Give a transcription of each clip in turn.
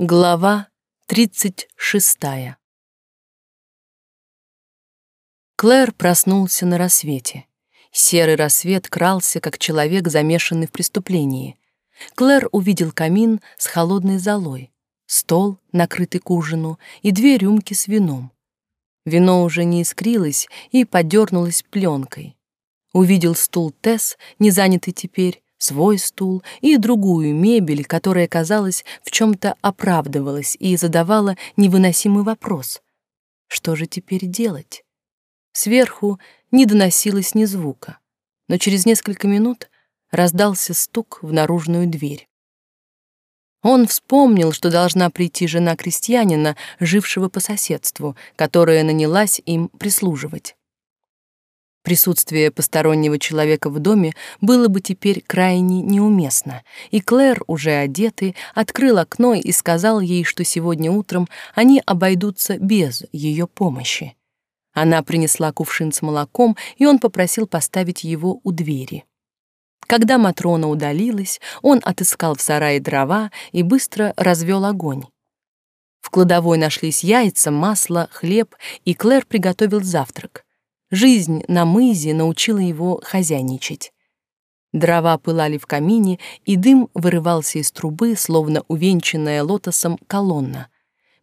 Глава тридцать шестая. Клэр проснулся на рассвете. Серый рассвет крался, как человек, замешанный в преступлении. Клэр увидел камин с холодной золой, стол, накрытый к ужину, и две рюмки с вином. Вино уже не искрилось и подернулось пленкой. Увидел стул Тесс, не занятый теперь, свой стул и другую мебель, которая, казалось, в чем-то оправдывалась и задавала невыносимый вопрос. Что же теперь делать? Сверху не доносилось ни звука, но через несколько минут раздался стук в наружную дверь. Он вспомнил, что должна прийти жена крестьянина, жившего по соседству, которая нанялась им прислуживать. Присутствие постороннего человека в доме было бы теперь крайне неуместно, и Клэр, уже одетый, открыл окно и сказал ей, что сегодня утром они обойдутся без ее помощи. Она принесла кувшин с молоком, и он попросил поставить его у двери. Когда Матрона удалилась, он отыскал в сарае дрова и быстро развел огонь. В кладовой нашлись яйца, масло, хлеб, и Клэр приготовил завтрак. Жизнь на мызе научила его хозяйничать. Дрова пылали в камине, и дым вырывался из трубы, словно увенчанная лотосом колонна.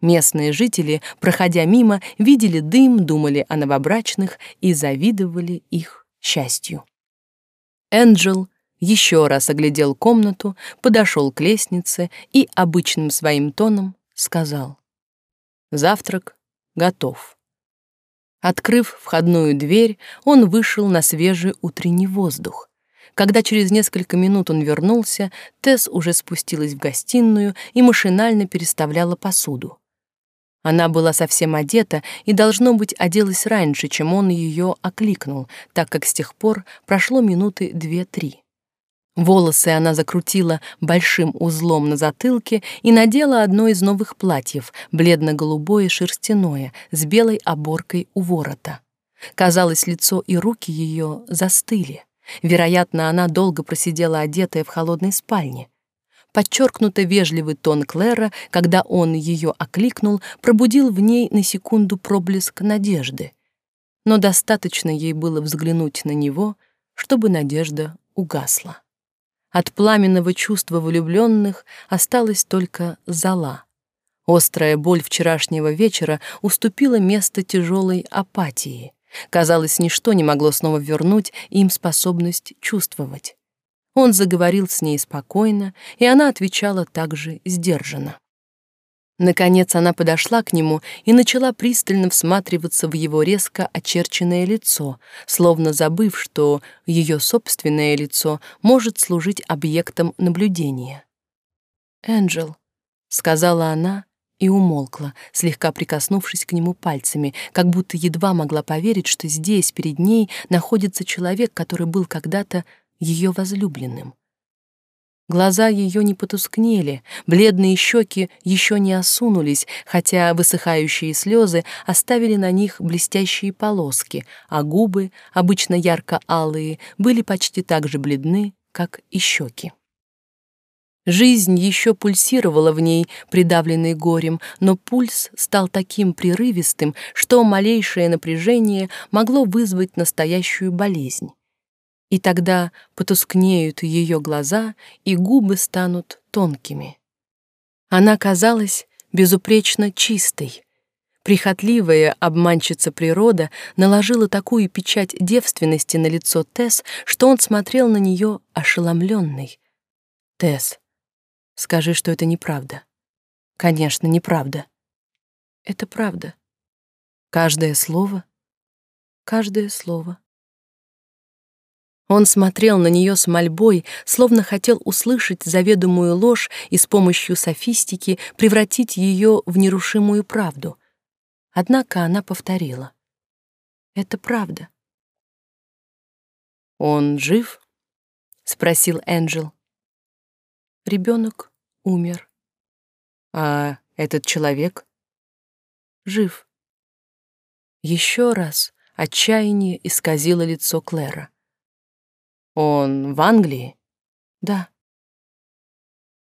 Местные жители, проходя мимо, видели дым, думали о новобрачных и завидовали их счастью. Энджел еще раз оглядел комнату, подошел к лестнице и обычным своим тоном сказал «Завтрак готов». Открыв входную дверь, он вышел на свежий утренний воздух. Когда через несколько минут он вернулся, Тесс уже спустилась в гостиную и машинально переставляла посуду. Она была совсем одета и, должно быть, оделась раньше, чем он ее окликнул, так как с тех пор прошло минуты две-три. Волосы она закрутила большим узлом на затылке и надела одно из новых платьев, бледно-голубое шерстяное, с белой оборкой у ворота. Казалось, лицо и руки ее застыли. Вероятно, она долго просидела одетая в холодной спальне. Подчеркнуто вежливый тон Клэра, когда он ее окликнул, пробудил в ней на секунду проблеск надежды. Но достаточно ей было взглянуть на него, чтобы надежда угасла. От пламенного чувства влюбленных осталась только зола. Острая боль вчерашнего вечера уступила место тяжелой апатии. Казалось, ничто не могло снова вернуть им способность чувствовать. Он заговорил с ней спокойно, и она отвечала также сдержанно. Наконец она подошла к нему и начала пристально всматриваться в его резко очерченное лицо, словно забыв, что ее собственное лицо может служить объектом наблюдения. «Энджел», — сказала она и умолкла, слегка прикоснувшись к нему пальцами, как будто едва могла поверить, что здесь, перед ней, находится человек, который был когда-то ее возлюбленным. Глаза ее не потускнели, бледные щеки еще не осунулись, хотя высыхающие слезы оставили на них блестящие полоски, а губы, обычно ярко-алые, были почти так же бледны, как и щеки. Жизнь еще пульсировала в ней, придавленной горем, но пульс стал таким прерывистым, что малейшее напряжение могло вызвать настоящую болезнь и тогда потускнеют ее глаза, и губы станут тонкими. Она казалась безупречно чистой. Прихотливая обманщица природа наложила такую печать девственности на лицо Тесс, что он смотрел на нее ошеломленный. «Тесс, скажи, что это неправда». «Конечно, неправда». «Это правда». «Каждое слово?» «Каждое слово». Он смотрел на нее с мольбой, словно хотел услышать заведомую ложь и с помощью софистики превратить ее в нерушимую правду. Однако она повторила. «Это правда». «Он жив?» — спросил Энджел. Ребенок умер. «А этот человек?» «Жив». Еще раз отчаяние исказило лицо Клэра. Он в Англии? Да.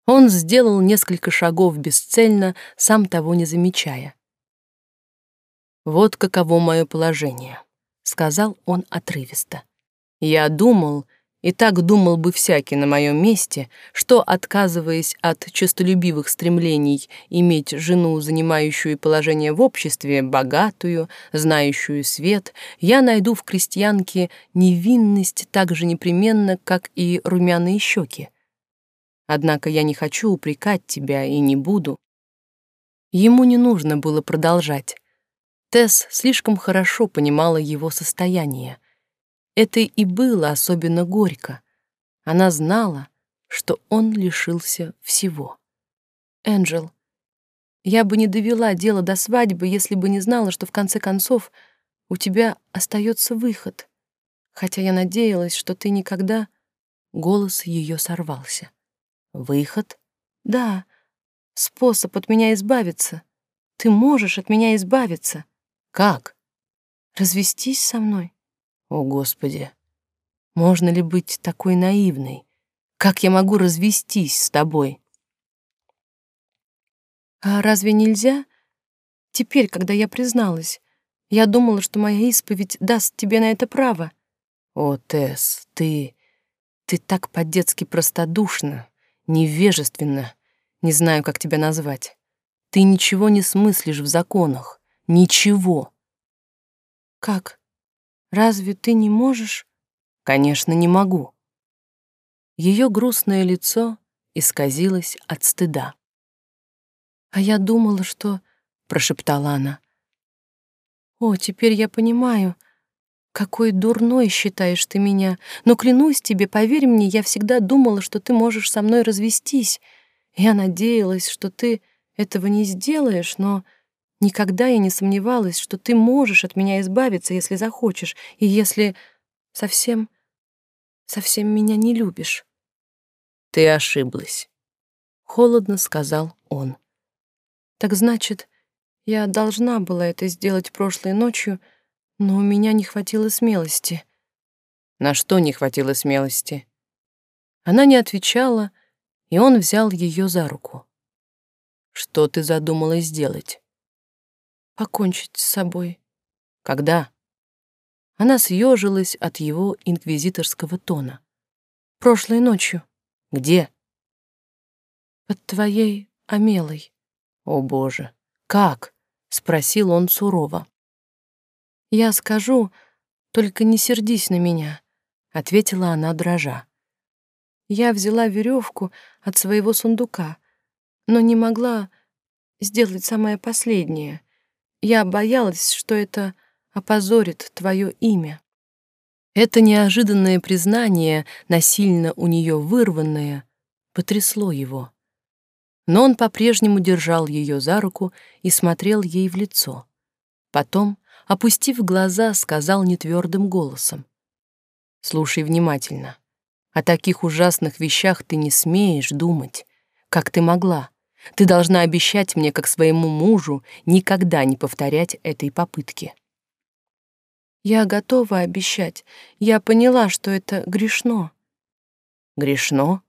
Он сделал несколько шагов бесцельно, сам того не замечая. «Вот каково мое положение», — сказал он отрывисто. «Я думал, и так думал бы всякий на моем месте, что, отказываясь от честолюбивых стремлений иметь жену, занимающую положение в обществе, богатую, знающую свет, я найду в крестьянке невинность так же непременно, как и румяные щеки. Однако я не хочу упрекать тебя и не буду. Ему не нужно было продолжать. Тесс слишком хорошо понимала его состояние — это и было особенно горько. Она знала, что он лишился всего. «Энджел, я бы не довела дело до свадьбы, если бы не знала, что в конце концов у тебя остается выход. Хотя я надеялась, что ты никогда...» Голос ее сорвался. «Выход?» «Да, способ от меня избавиться. Ты можешь от меня избавиться». «Как?» «Развестись со мной». О, Господи! Можно ли быть такой наивной? Как я могу развестись с тобой? А разве нельзя? Теперь, когда я призналась, я думала, что моя исповедь даст тебе на это право. О, Тесс, ты... ты так по-детски простодушна, невежественна, не знаю, как тебя назвать. Ты ничего не смыслишь в законах. Ничего. Как? Разве ты не можешь? Конечно, не могу. Ее грустное лицо исказилось от стыда. А я думала, что, прошептала она. О, теперь я понимаю, какой дурной считаешь ты меня. Но клянусь тебе, поверь мне, я всегда думала, что ты можешь со мной развестись. Я надеялась, что ты этого не сделаешь, но Никогда я не сомневалась, что ты можешь от меня избавиться, если захочешь, и если совсем, совсем меня не любишь. Ты ошиблась, — холодно сказал он. Так значит, я должна была это сделать прошлой ночью, но у меня не хватило смелости. На что не хватило смелости? Она не отвечала, и он взял ее за руку. Что ты задумалась сделать? Покончить с собой. Когда? Она съежилась от его инквизиторского тона. Прошлой ночью. Где? Под твоей Амелой. О, Боже, как? Спросил он сурово. Я скажу, только не сердись на меня, ответила она дрожа. Я взяла веревку от своего сундука, но не могла сделать самое последнее — я боялась, что это опозорит твое имя. Это неожиданное признание, насильно у нее вырванное, потрясло его. Но он по-прежнему держал ее за руку и смотрел ей в лицо. Потом, опустив глаза, сказал нетвердым голосом. «Слушай внимательно. О таких ужасных вещах ты не смеешь думать. Как ты могла? Ты должна обещать мне, как своему мужу, никогда не повторять этой попытки. Я готова обещать. Я поняла, что это грешно. Грешно?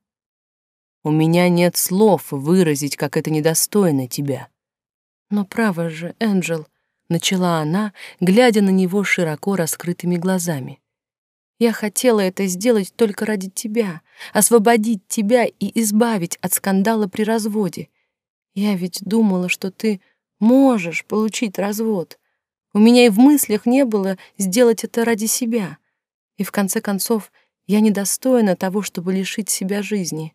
У меня нет слов выразить, как это недостойно тебя. Но право же, Энджел, начала она, глядя на него широко раскрытыми глазами. Я хотела это сделать только ради тебя, освободить тебя и избавить от скандала при разводе. Я ведь думала, что ты можешь получить развод. У меня и в мыслях не было сделать это ради себя. И в конце концов, я недостойна того, чтобы лишить себя жизни.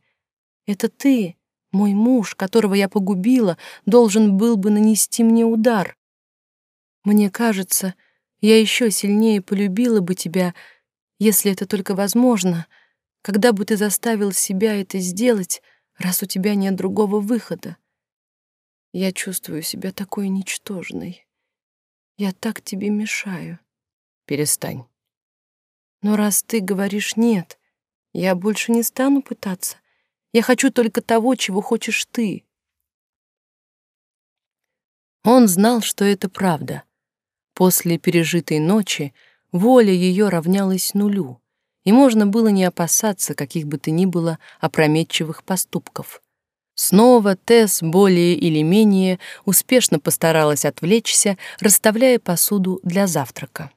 Это ты, мой муж, которого я погубила, должен был бы нанести мне удар. Мне кажется, я еще сильнее полюбила бы тебя, если это только возможно, когда бы ты заставил себя это сделать, раз у тебя нет другого выхода. Я чувствую себя такой ничтожной. Я так тебе мешаю. Перестань. Но раз ты говоришь «нет», я больше не стану пытаться. Я хочу только того, чего хочешь ты. Он знал, что это правда. После пережитой ночи воля ее равнялась нулю, и можно было не опасаться каких бы то ни было опрометчивых поступков. Снова Тесс более или менее успешно постаралась отвлечься, расставляя посуду для завтрака.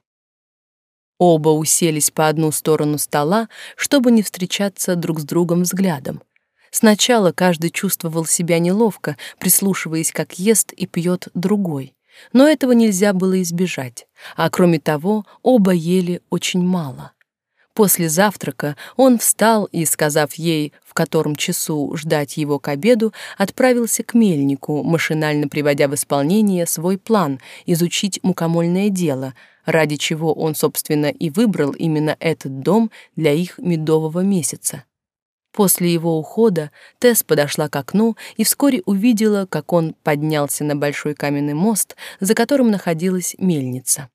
Оба уселись по одну сторону стола, чтобы не встречаться друг с другом взглядом. Сначала каждый чувствовал себя неловко, прислушиваясь, как ест и пьет другой. Но этого нельзя было избежать. А кроме того, оба ели очень мало. После завтрака он встал и, сказав ей, в котором часу ждать его к обеду, отправился к мельнику, машинально приводя в исполнение свой план изучить мукомольное дело, ради чего он, собственно, и выбрал именно этот дом для их медового месяца. После его ухода Тесс подошла к окну и вскоре увидела, как он поднялся на большой каменный мост, за которым находилась мельница.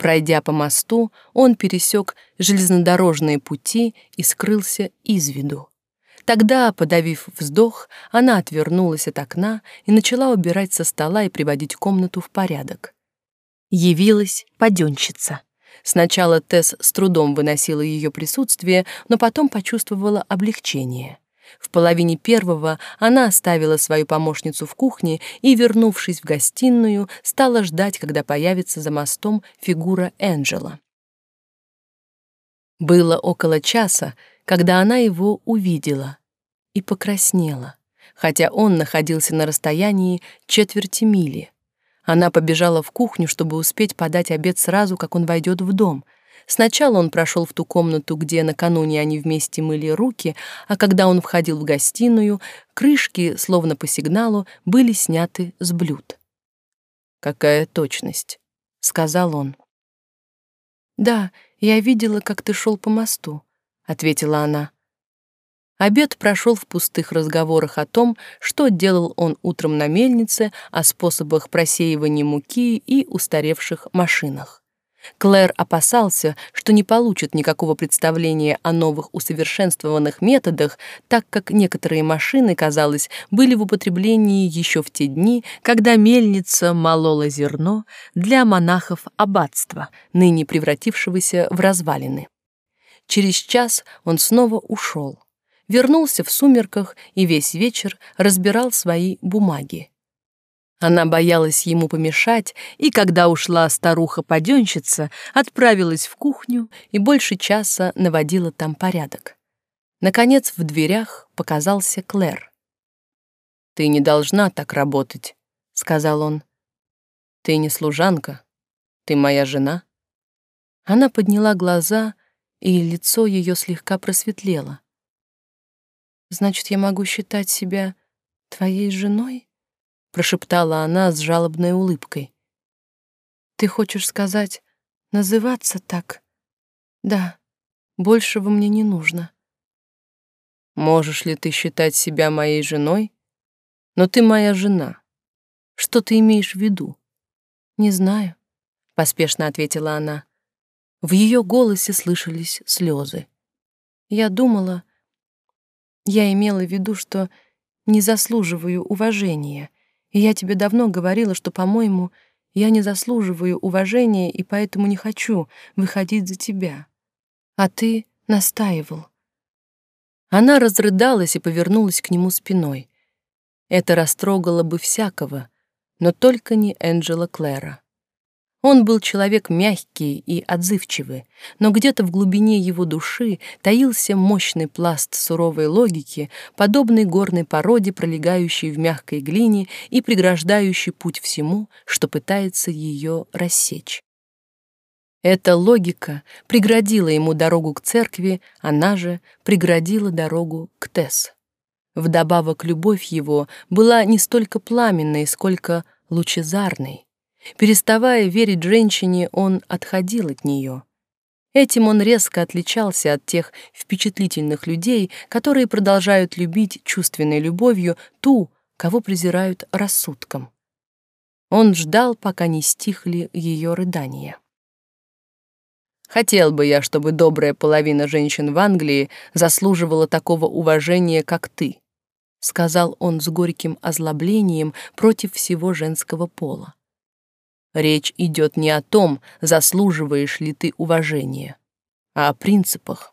Пройдя по мосту, он пересек железнодорожные пути и скрылся из виду. Тогда, подавив вздох, она отвернулась от окна и начала убирать со стола и приводить комнату в порядок. Явилась паденщица. Сначала Тесс с трудом выносила ее присутствие, но потом почувствовала облегчение. В половине первого она оставила свою помощницу в кухне и, вернувшись в гостиную, стала ждать, когда появится за мостом фигура Энджела. Было около часа, когда она его увидела и покраснела, хотя он находился на расстоянии четверти мили. Она побежала в кухню, чтобы успеть подать обед сразу, как он войдет в дом. Сначала он прошел в ту комнату, где накануне они вместе мыли руки, а когда он входил в гостиную, крышки, словно по сигналу, были сняты с блюд. «Какая точность», — сказал он. «Да, я видела, как ты шел по мосту», — ответила она. Обед прошел в пустых разговорах о том, что делал он утром на мельнице, о способах просеивания муки и устаревших машинах. Клэр опасался, что не получит никакого представления о новых усовершенствованных методах, так как некоторые машины, казалось, были в употреблении еще в те дни, когда мельница молола зерно для монахов аббатства, ныне превратившегося в развалины. Через час он снова ушел вернулся в сумерках и весь вечер разбирал свои бумаги. Она боялась ему помешать, и когда ушла старуха-паденщица, отправилась в кухню и больше часа наводила там порядок. Наконец в дверях показался Клэр. «Ты не должна так работать», — сказал он. «Ты не служанка, ты моя жена». Она подняла глаза, и лицо ее слегка просветлело. Значит, я могу считать себя твоей женой? Прошептала она с жалобной улыбкой. Ты хочешь сказать называться так? Да, большего мне не нужно. Можешь ли ты считать себя моей женой? Но ты моя жена. Что ты имеешь в виду? Не знаю, поспешно ответила она. В ее голосе слышались слезы. Я думала, я имела в виду, что не заслуживаю уважения. И я тебе давно говорила, что, по-моему, я не заслуживаю уважения и поэтому не хочу выходить за тебя. А ты настаивал. Она разрыдалась и повернулась к нему спиной. Это растрогало бы всякого, но только не Энджела Клэра. Он был человек мягкий и отзывчивый, но где-то в глубине его души таился мощный пласт суровой логики, подобный горной породе, пролегающей в мягкой глине и преграждающей путь всему, что пытается ее рассечь. Эта логика преградила ему дорогу к церкви, она же преградила дорогу к Тесс. Вдобавок любовь его была не столько пламенной, сколько лучезарной. Переставая верить женщине, он отходил от нее. Этим он резко отличался от тех впечатлительных людей, которые продолжают любить чувственной любовью ту, кого презирают рассудком. Он ждал, пока не стихли ее рыдания. Хотел бы я, чтобы добрая половина женщин в Англии заслуживала такого уважения, как ты, сказал он с горьким озлоблением против всего женского пола. Речь идет не о том, заслуживаешь ли ты уважения, а о принципах.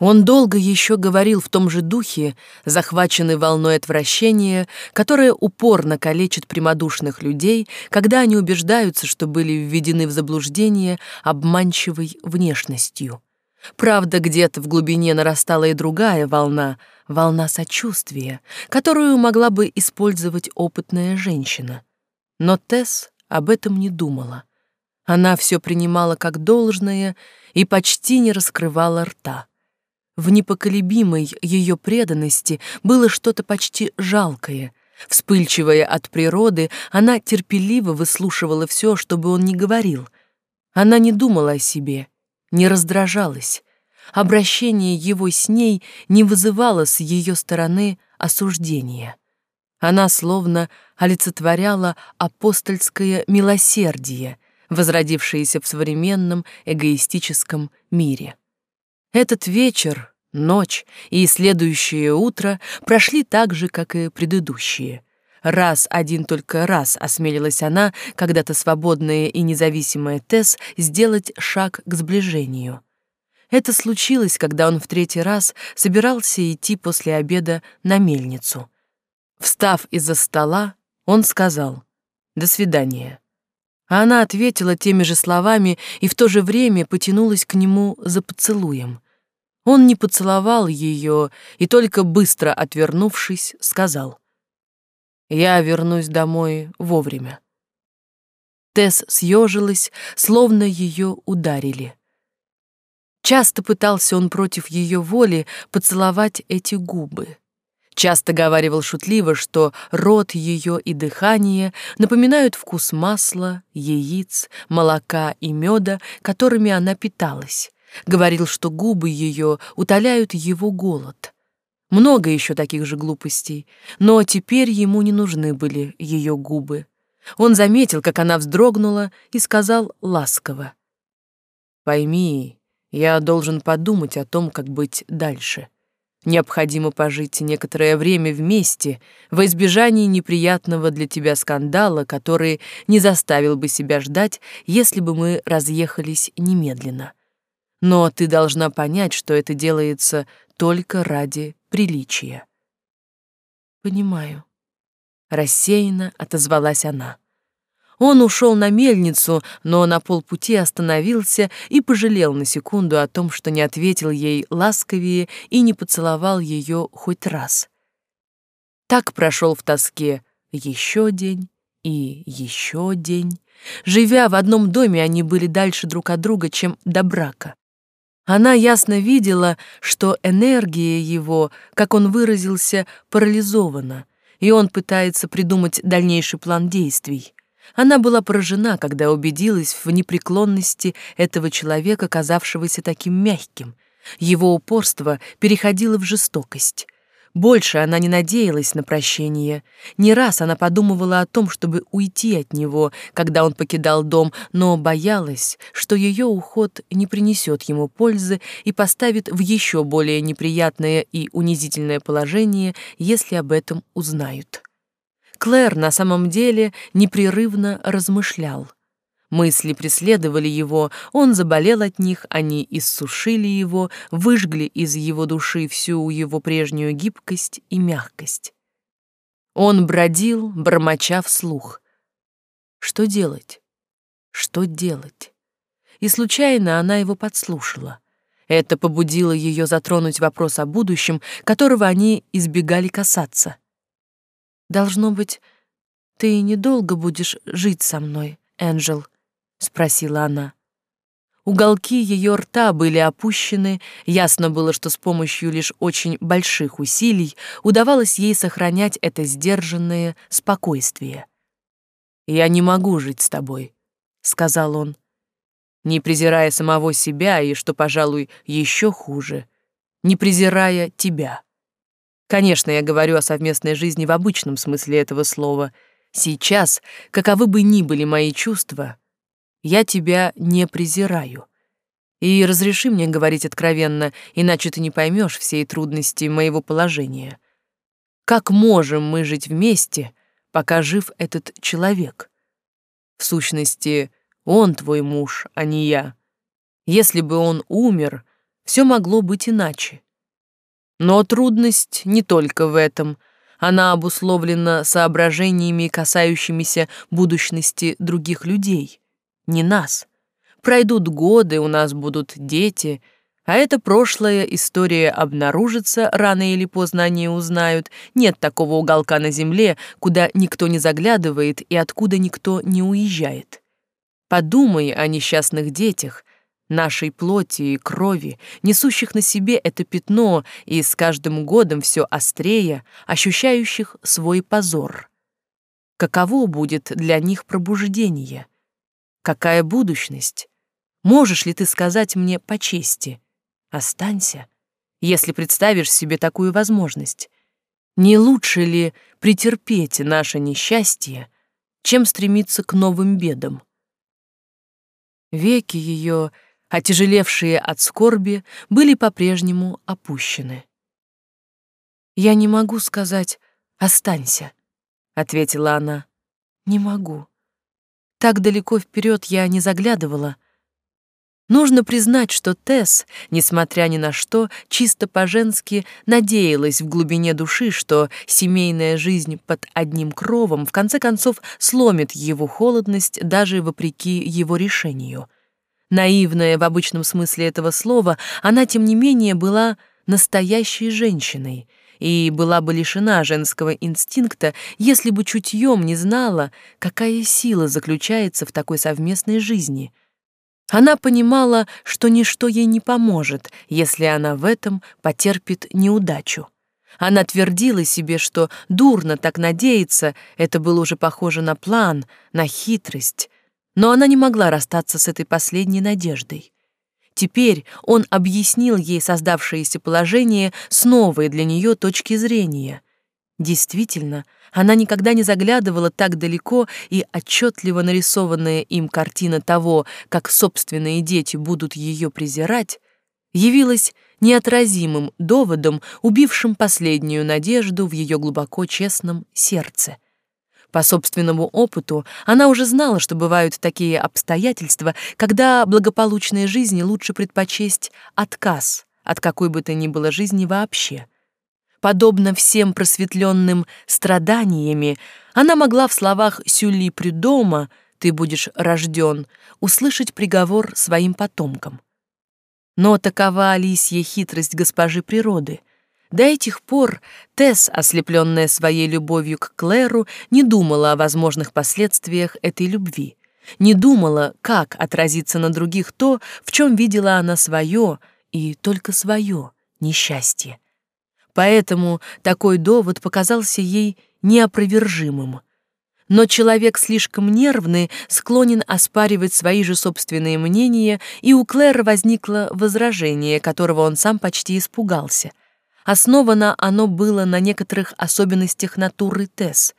Он долго еще говорил в том же духе, захваченный волной отвращения, которое упорно калечит прямодушных людей, когда они убеждаются, что были введены в заблуждение обманчивой внешностью. Правда, где-то в глубине нарастала и другая волна, волна сочувствия, которую могла бы использовать опытная женщина. Но Тесс об этом не думала. Она все принимала как должное и почти не раскрывала рта. В непоколебимой ее преданности было что-то почти жалкое. Вспыльчивая от природы, она терпеливо выслушивала все, что бы он ни говорил. Она не думала о себе, не раздражалась. Обращение его с ней не вызывало с ее стороны осуждения. Она словно олицетворяла апостольское милосердие, возродившееся в современном эгоистическом мире. Этот вечер, ночь и следующее утро прошли так же, как и предыдущие. Раз, один только раз осмелилась она, когда-то свободная и независимая Тесс, сделать шаг к сближению. Это случилось, когда он в третий раз собирался идти после обеда на мельницу. Встав из-за стола, он сказал «До свидания». А она ответила теми же словами и в то же время потянулась к нему за поцелуем. Он не поцеловал ее и только быстро отвернувшись, сказал «Я вернусь домой вовремя». Тесс съежилась, словно ее ударили. Часто пытался он против ее воли поцеловать эти губы. Часто говаривал шутливо, что рот ее и дыхание напоминают вкус масла, яиц, молока и меда, которыми она питалась, Говорил, что губы ее утоляют его голод. Много еще таких же глупостей, но теперь ему не нужны были ее губы. Он заметил, как она вздрогнула, и сказал ласково. «Пойми, я должен подумать о том, как быть дальше. Необходимо пожить некоторое время вместе во избежании неприятного для тебя скандала, который не заставил бы себя ждать, если бы мы разъехались немедленно. Но ты должна понять, что это делается только ради приличия. Понимаю. Рассеянно отозвалась она. Он ушел на мельницу, но на полпути остановился и пожалел на секунду о том, что не ответил ей ласковее и не поцеловал ее хоть раз. Так прошел в тоске еще день и еще день. Живя в одном доме, они были дальше друг от друга, чем до брака. Она ясно видела, что энергия его, как он выразился, парализована, и он пытается придумать дальнейший план действий. Она была поражена, когда убедилась в непреклонности этого человека, казавшегося таким мягким. Его упорство переходило в жестокость. Больше она не надеялась на прощение. Не раз она подумывала о том, чтобы уйти от него, когда он покидал дом, но боялась, что ее уход не принесет ему пользы и поставит в еще более неприятное и унизительное положение, если об этом узнают. Клэр на самом деле непрерывно размышлял. Мысли преследовали его, он заболел от них, они иссушили его, выжгли из его души всю его прежнюю гибкость и мягкость. Он бродил, бормоча вслух. Что делать? Что делать? И случайно она его подслушала. Это побудило ее затронуть вопрос о будущем, которого они избегали касаться. «Должно быть, ты недолго будешь жить со мной, Энджел», спросила она. Уголки ее рта были опущены, ясно было, что с помощью лишь очень больших усилий удавалось ей сохранять это сдержанное спокойствие. «Я не могу жить с тобой», — сказал он, не презирая самого себя и, что, пожалуй, еще хуже, не презирая тебя. Конечно, я говорю о совместной жизни в обычном смысле этого слова. Сейчас, каковы бы ни были мои чувства, я тебя не презираю. И разреши мне говорить откровенно, иначе ты не поймешь всей трудности моего положения. Как можем мы жить вместе, пока жив этот человек? В сущности, он твой муж, а не я. Если бы он умер, все могло быть иначе. Но трудность не только в этом. Она обусловлена соображениями, касающимися будущности других людей, не нас. Пройдут годы, у нас будут дети, а эта прошлая история обнаружится, рано или поздно они узнают. Нет такого уголка на земле, куда никто не заглядывает и откуда никто не уезжает. Подумай о несчастных детях, нашей плоти и крови, несущих на себе это пятно и с каждым годом все острее, ощущающих свой позор. Каково будет для них пробуждение? Какая будущность? Можешь ли ты сказать мне по чести? Останься, если представишь себе такую возможность. Не лучше ли претерпеть наше несчастье, чем стремиться к новым бедам? Веки ее отяжелевшие от скорби, были по-прежнему опущены. «Я не могу сказать «останься», — ответила она. «Не могу. Так далеко вперед я не заглядывала. Нужно признать, что Тесс, несмотря ни на что, чисто по-женски надеялась в глубине души, что семейная жизнь под одним кровом в конце концов сломит его холодность даже вопреки его решению. Наивная в обычном смысле этого слова, она, тем не менее, была настоящей женщиной и была бы лишена женского инстинкта, если бы чутьем не знала, какая сила заключается в такой совместной жизни. Она понимала, что ничто ей не поможет, если она в этом потерпит неудачу. Она твердила себе, что дурно так надеяться, это было уже похоже на план, на хитрость, но она не могла расстаться с этой последней надеждой. Теперь он объяснил ей создавшееся положение с новой для нее точки зрения. Действительно, она никогда не заглядывала так далеко, и отчетливо нарисованная им картина того, как собственные дети будут ее презирать, явилась неотразимым доводом, убившим последнюю надежду в ее глубоко честном сердце. По собственному опыту она уже знала, что бывают такие обстоятельства, когда благополучной жизни лучше предпочесть отказ от какой бы то ни было жизни вообще. Подобно всем просветленным страданиями, она могла в словах Сюли Прюдома «ты будешь рожден» услышать приговор своим потомкам. Но такова лисья хитрость госпожи природы — до этих пор Тесс, ослепленная своей любовью к Клэру, не думала о возможных последствиях этой любви, не думала, как отразится на других то, в чем видела она свое и только свое несчастье. Поэтому такой довод показался ей неопровержимым. Но человек слишком нервный склонен оспаривать свои же собственные мнения, и у Клэра возникло возражение, которого он сам почти испугался — Основано оно было на некоторых особенностях натуры Тесс,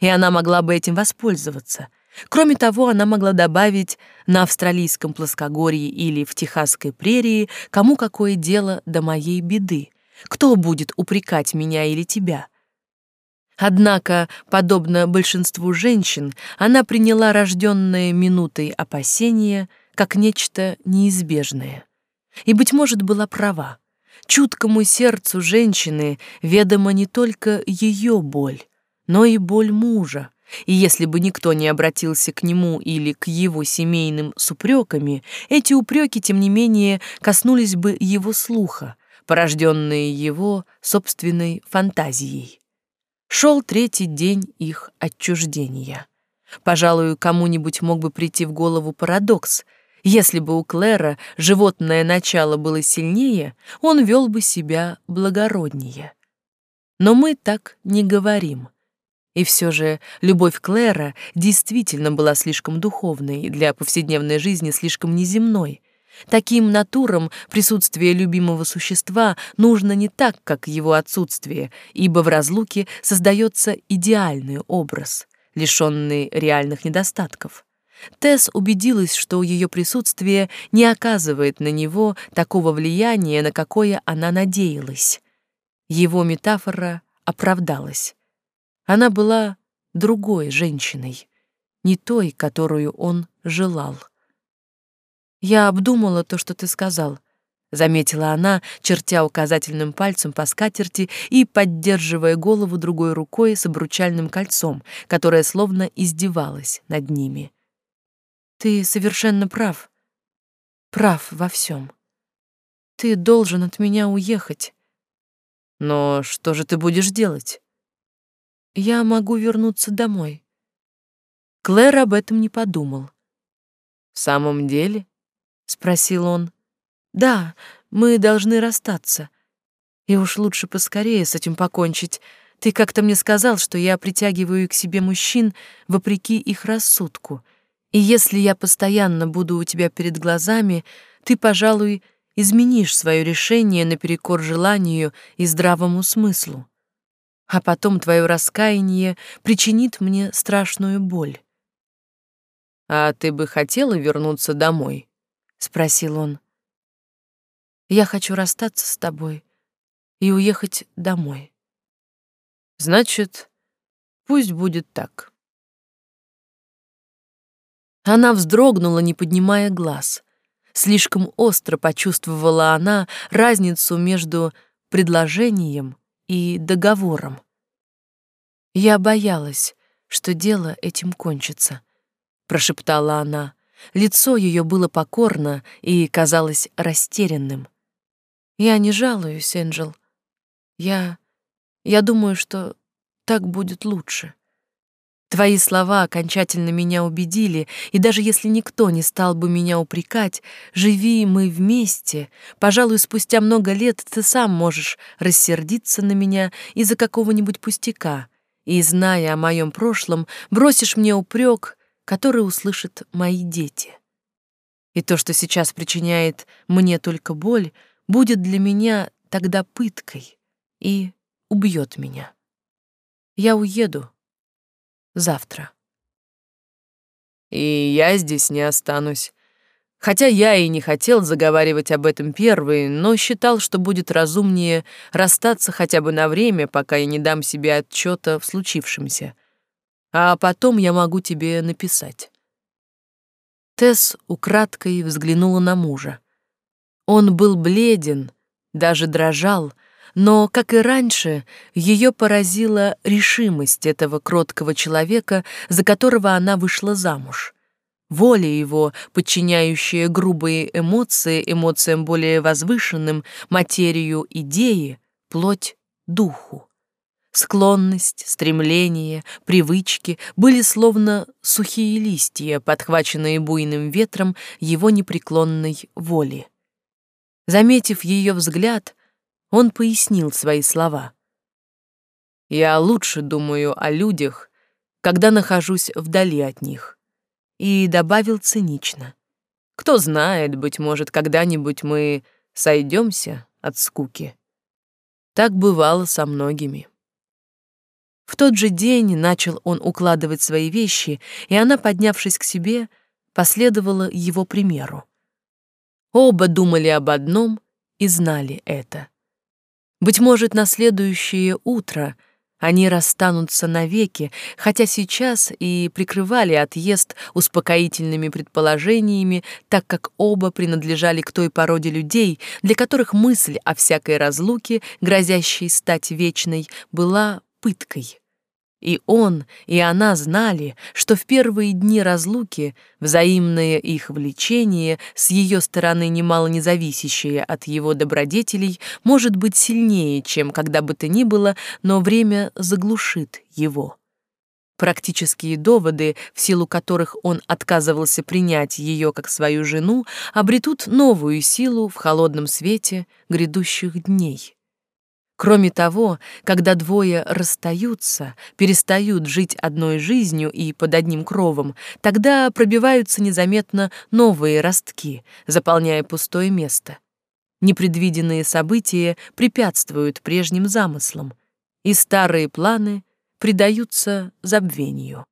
и она могла бы этим воспользоваться. Кроме того, она могла добавить на австралийском плоскогорье или в техасской прерии кому какое дело до моей беды. Кто будет упрекать меня или тебя? Однако, подобно большинству женщин, она приняла рожденное минутой опасение как нечто неизбежное. И, быть может, была права. Чуткому сердцу женщины ведома не только ее боль, но и боль мужа. И если бы никто не обратился к нему или к его семейным с упреками, эти упреки, тем не менее, коснулись бы его слуха, порожденные его собственной фантазией. Шел третий день их отчуждения. Пожалуй, кому-нибудь мог бы прийти в голову парадокс — если бы у Клэра животное начало было сильнее, он вел бы себя благороднее. Но мы так не говорим. И все же любовь Клэра действительно была слишком духовной, для повседневной жизни слишком неземной. Таким натурам присутствие любимого существа нужно не так, как его отсутствие, ибо в разлуке создается идеальный образ, лишенный реальных недостатков. Тесс убедилась, что ее присутствие не оказывает на него такого влияния, на какое она надеялась. Его метафора оправдалась. Она была другой женщиной, не той, которую он желал. «Я обдумала то, что ты сказал», — заметила она, чертя указательным пальцем по скатерти и поддерживая голову другой рукой с обручальным кольцом, которое словно издевалось над ними. «Ты совершенно прав. Прав во всем. Ты должен от меня уехать. Но что же ты будешь делать? Я могу вернуться домой. Клэр об этом не подумал. В самом деле? спросил он. Да, мы должны расстаться. И уж лучше поскорее с этим покончить. Ты как-то мне сказал, что я притягиваю к себе мужчин вопреки их рассудку. И если я постоянно буду у тебя перед глазами, ты, пожалуй, изменишь свое решение наперекор желанию и здравому смыслу. А потом твое раскаяние причинит мне страшную боль. «А ты бы хотела вернуться домой?» — спросил он. «Я хочу расстаться с тобой и уехать домой». «Значит, пусть будет так». Она вздрогнула, не поднимая глаз. Слишком остро почувствовала она разницу между предложением и договором. Я боялась, что дело этим кончится, прошептала она. Лицо ее было покорно и казалось растерянным. Я не жалуюсь, Энджел. Я я думаю, что так будет лучше. Твои слова окончательно меня убедили, и даже если никто не стал бы меня упрекать, живи мы вместе, пожалуй, спустя много лет ты сам можешь рассердиться на меня из-за какого-нибудь пустяка, и, зная о моем прошлом, бросишь мне упрек, который услышат мои дети. И то, что сейчас причиняет мне только боль, будет для меня тогда пыткой и убьет меня. Я уеду, завтра. И я здесь не останусь. Хотя я и не хотел заговаривать об этом первый, но считал, что будет разумнее расстаться хотя бы на время, пока я не дам себе отчета в случившемся. А потом я могу тебе написать. Тесс украдкой взглянула на мужа. Он был бледен, даже дрожал, но, как и раньше, ее поразила решимость этого кроткого человека, за которого она вышла замуж. Воля его, подчиняющая грубые эмоции эмоциям более возвышенным, материю идеи, плоть духу. Склонность, стремление, привычки были словно сухие листья, подхваченные буйным ветром его непреклонной воли. Заметив ее взгляд, он пояснил свои слова. «Я лучше думаю о людях, когда нахожусь вдали от них». И добавил цинично. «Кто знает, быть может, когда-нибудь мы сойдемся от скуки». Так бывало со многими. В тот же день начал он укладывать свои вещи, и она, поднявшись к себе, последовала его примеру. Оба думали об одном и знали это. Быть может, на следующее утро они расстанутся навеки, хотя сейчас и прикрывали отъезд успокоительными предположениями, так как оба принадлежали к той породе людей, для которых мысль о всякой разлуке, грозящей стать вечной, была пыткой. И он, и она знали, что в первые дни разлуки взаимное их влечение, с ее стороны немало независящее от его добродетелей, может быть сильнее, чем когда бы то ни было, но время заглушит его. Практические доводы, в силу которых он отказывался принять ее как свою жену, обретут новую силу в холодном свете грядущих дней. Кроме того, когда двое расстаются, перестают жить одной жизнью и под одним кровом, тогда пробиваются незаметно новые ростки, заполняя пустое место. Непредвиденные события препятствуют прежним замыслам, и старые планы предаются забвению.